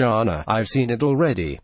Jana, I've seen it already.